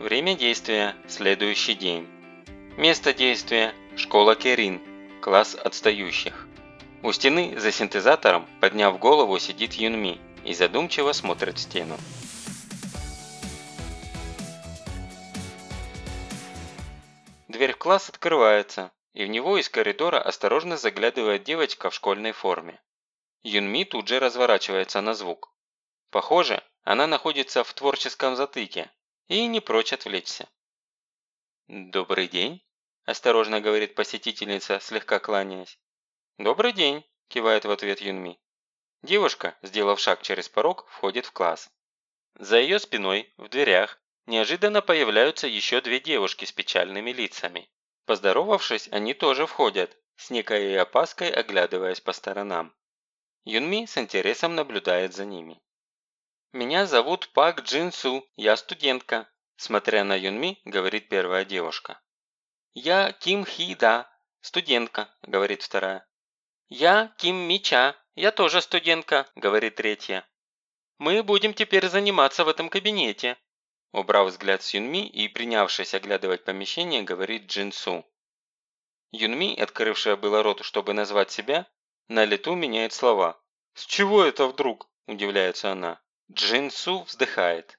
Время действия – следующий день. Место действия – школа Керин, класс отстающих. У стены за синтезатором, подняв голову, сидит Юнми и задумчиво смотрит в стену. Дверь в класс открывается, и в него из коридора осторожно заглядывает девочка в школьной форме. Юнми тут же разворачивается на звук. Похоже, она находится в творческом затыке и не прочь отвлечься. «Добрый день», – осторожно говорит посетительница, слегка кланяясь. «Добрый день», – кивает в ответ Юнми. Девушка, сделав шаг через порог, входит в класс. За ее спиной, в дверях, неожиданно появляются еще две девушки с печальными лицами. Поздоровавшись, они тоже входят, с некой опаской оглядываясь по сторонам. Юнми с интересом наблюдает за ними. «Меня зовут Пак Джин Су, я студентка», смотря на Юнми, говорит первая девушка. «Я Ким Хи Да, студентка», говорит вторая. «Я Ким Мича, я тоже студентка», говорит третья. «Мы будем теперь заниматься в этом кабинете», Убрав взгляд с Юнми и принявшись оглядывать помещение, говорит Джинсу. Юнми, открывшая было рот, чтобы назвать себя, на лету меняет слова. «С чего это вдруг?» – удивляется она. Джинсу вздыхает.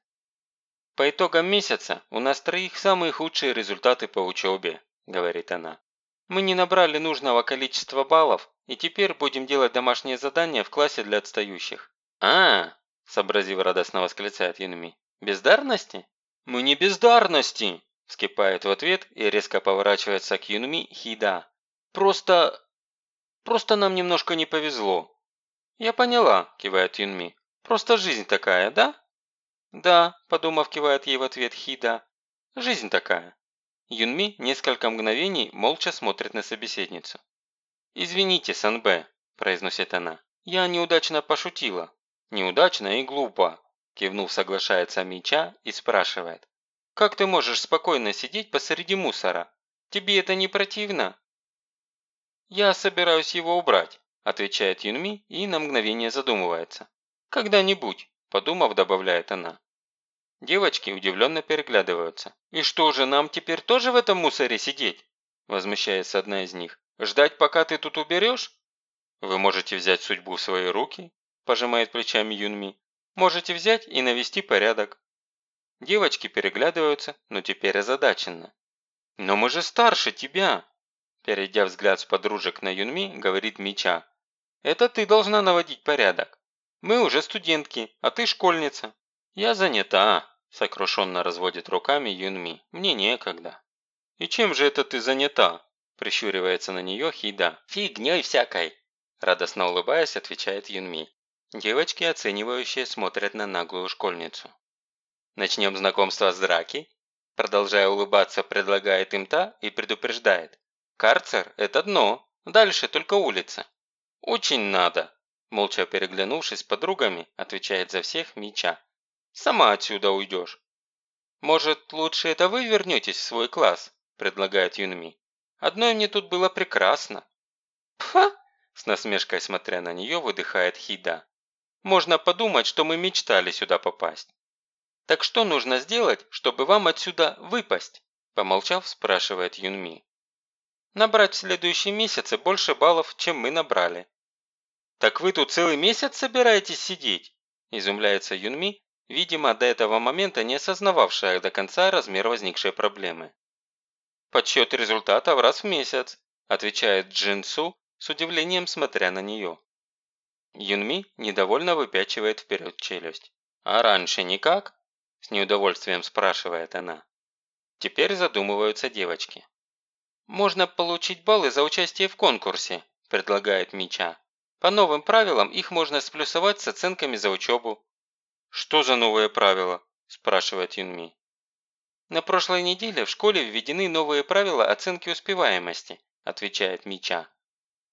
«По итогам месяца у нас троих самые худшие результаты по учебе», – говорит она. «Мы не набрали нужного количества баллов, и теперь будем делать домашние задания в классе для отстающих». «А, -а – сообразив радостно восклицает Юнми. «Бездарности?» «Мы не бездарности!» – вскипает в ответ и резко поворачивается к Юнми Хида. «Просто... просто нам немножко не повезло». «Я поняла», – кивает Юнми. «Просто жизнь такая, да?» «Да», – подумав, кивает ей в ответ Хида. «Жизнь такая». Юнми несколько мгновений молча смотрит на собеседницу. «Извините, Санбэ», – произносит она. «Я неудачно пошутила. Неудачно и глупо. Кивнув, соглашается Мича и спрашивает. «Как ты можешь спокойно сидеть посреди мусора? Тебе это не противно?» «Я собираюсь его убрать», – отвечает Юнми и на мгновение задумывается. «Когда-нибудь», – подумав, добавляет она. Девочки удивленно переглядываются. «И что же, нам теперь тоже в этом мусоре сидеть?» – возмущается одна из них. «Ждать, пока ты тут уберешь?» «Вы можете взять судьбу в свои руки», – пожимает плечами Юнми. Можете взять и навести порядок». Девочки переглядываются, но теперь озадаченно. «Но мы же старше тебя!» Перейдя взгляд с подружек на Юнми, говорит Мича. «Это ты должна наводить порядок. Мы уже студентки, а ты школьница». «Я занята», – сокрушенно разводит руками Юнми. «Мне некогда». «И чем же это ты занята?» – прищуривается на нее Хида. «Фигней всякой», – радостно улыбаясь, отвечает Юнми. Девочки, оценивающие, смотрят на наглую школьницу. «Начнем знакомство с драки?» Продолжая улыбаться, предлагает им та и предупреждает. «Карцер – это дно, дальше только улица». «Очень надо», – молча переглянувшись с подругами, отвечает за всех Мича. «Сама отсюда уйдешь». «Может, лучше это вы вернетесь в свой класс?» – предлагает Юнми. «Одной мне тут было прекрасно». «Пха!» – с насмешкой смотря на нее, выдыхает Хида. Можно подумать, что мы мечтали сюда попасть. Так что нужно сделать, чтобы вам отсюда выпасть? Помолчав, спрашивает Юнми. Набрать в следующем месяце больше баллов, чем мы набрали. Так вы тут целый месяц собираетесь сидеть? Изумляется Юнми, видимо, до этого момента не осознававшая до конца размер возникшей проблемы. «Подсчет результатов раз в месяц», отвечает Джинсу, с удивлением смотря на нее. Юнми недовольно выпячивает вперед челюсть. «А раньше никак?» – с неудовольствием спрашивает она. Теперь задумываются девочки. «Можно получить баллы за участие в конкурсе», – предлагает Мича. «По новым правилам их можно сплюсовать с оценками за учебу». «Что за новые правила?» – спрашивает Юнми. «На прошлой неделе в школе введены новые правила оценки успеваемости», – отвечает Мича.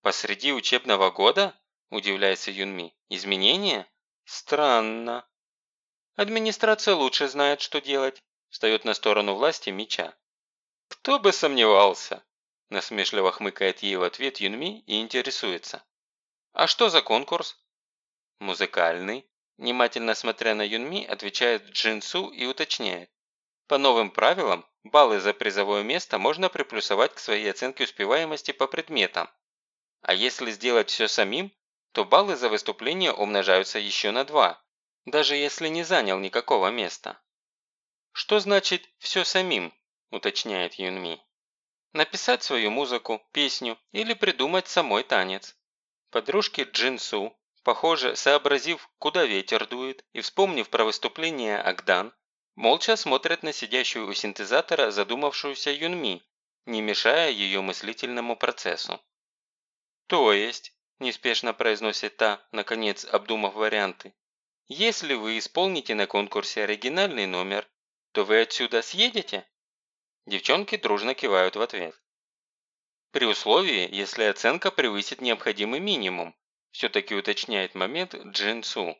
«Посреди учебного года?» Удивляется Юнми. Изменения? Странно. Администрация лучше знает, что делать. Встает на сторону власти меча. Кто бы сомневался? Насмешливо хмыкает ей в ответ Юнми и интересуется. А что за конкурс? Музыкальный. Внимательно смотря на Юнми, отвечает Джинсу и уточняет. По новым правилам, баллы за призовое место можно приплюсовать к своей оценке успеваемости по предметам. А если сделать все самим, то баллы за выступление умножаются еще на 2, даже если не занял никакого места. «Что значит «все самим»?» – уточняет Юнми. «Написать свою музыку, песню или придумать самой танец». Подружки Джинсу, похоже, сообразив, куда ветер дует, и вспомнив про выступление Агдан, молча смотрят на сидящую у синтезатора задумавшуюся Юнми, не мешая ее мыслительному процессу. «То есть», – неспешно произносит та, наконец обдумав варианты, «если вы исполните на конкурсе оригинальный номер, то вы отсюда съедете?» Девчонки дружно кивают в ответ. При условии, если оценка превысит необходимый минимум, все-таки уточняет момент Джин Су.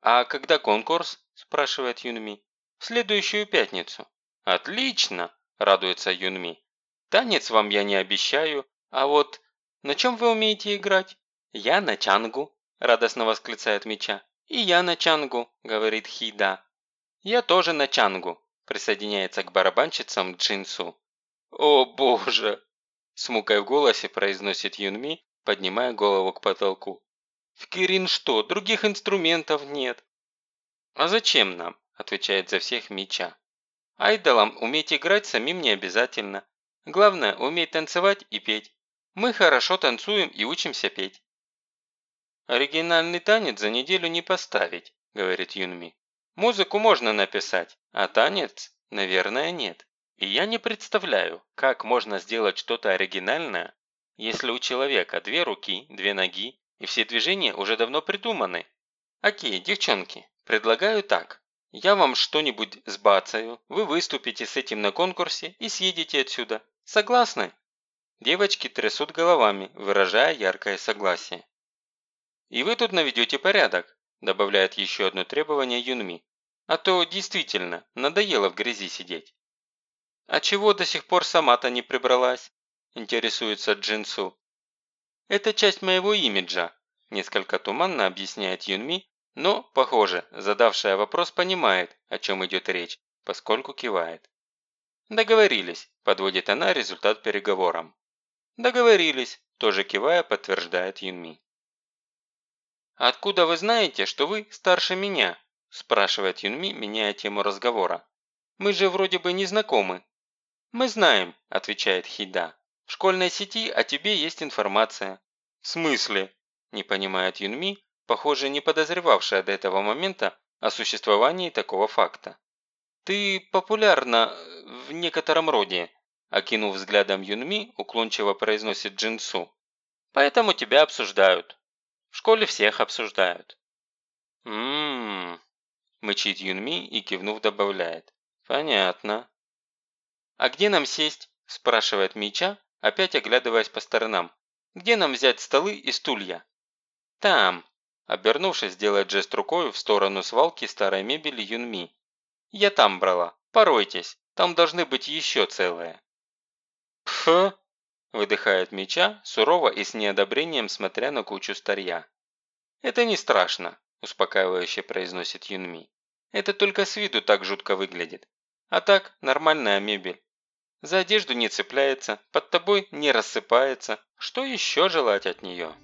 «А когда конкурс?» – спрашивает Юнми. «В следующую пятницу». «Отлично!» – радуется Юнми. «Танец вам я не обещаю, а вот на чем вы умеете играть?» «Я на чангу», – радостно восклицает Мича. «И я на чангу», – говорит Хида. «Я тоже на чангу», – присоединяется к барабанщицам Джинсу. «О боже!» – с мукой в голосе произносит Юнми, поднимая голову к потолку. «В Кирин что, других инструментов нет?» «А зачем нам?» – отвечает за всех Мича. «Айдолам уметь играть самим не обязательно. Главное – уметь танцевать и петь. Мы хорошо танцуем и учимся петь». «Оригинальный танец за неделю не поставить», – говорит Юнми. Музыку можно написать, а танец, наверное, нет. И я не представляю, как можно сделать что-то оригинальное, если у человека две руки, две ноги, и все движения уже давно придуманы. Окей, девчонки, предлагаю так. Я вам что-нибудь сбацаю, вы выступите с этим на конкурсе и съедете отсюда. Согласны? Девочки трясут головами, выражая яркое согласие. И вы тут наведете порядок, добавляет еще одно требование Юнми. А то действительно, надоело в грязи сидеть. «А чего до сих пор сама-то не прибралась?» – интересуется Джинсу. «Это часть моего имиджа», – несколько туманно объясняет Юнми, но, похоже, задавшая вопрос понимает, о чем идет речь, поскольку кивает. «Договорились», – подводит она результат переговорам. «Договорились», – тоже кивая, подтверждает Юнми. «Откуда вы знаете, что вы старше меня?» – спрашивает Юнми, меняя тему разговора. «Мы же вроде бы не знакомы». «Мы знаем», – отвечает Хида. «В школьной сети о тебе есть информация». «В смысле?» – не понимает Юнми, похоже, не подозревавшая до этого момента о существовании такого факта. «Ты популярна в некотором роде», – окинув взглядом Юнми, уклончиво произносит Джинсу. «Поэтому тебя обсуждают». В школе всех обсуждают». «Ммм...» – мычит Юнми и кивнув добавляет. «Понятно». «А где нам сесть?» – спрашивает Мича, опять оглядываясь по сторонам. «Где нам взять столы и стулья?» «Там», – обернувшись, делает жест рукой в сторону свалки старой мебели Юнми. «Я там брала. Поройтесь. Там должны быть еще целые». «Пф!» Выдыхает меча, сурово и с неодобрением смотря на кучу старья. «Это не страшно», – успокаивающе произносит Юнми. «Это только с виду так жутко выглядит. А так, нормальная мебель. За одежду не цепляется, под тобой не рассыпается. Что еще желать от нее?»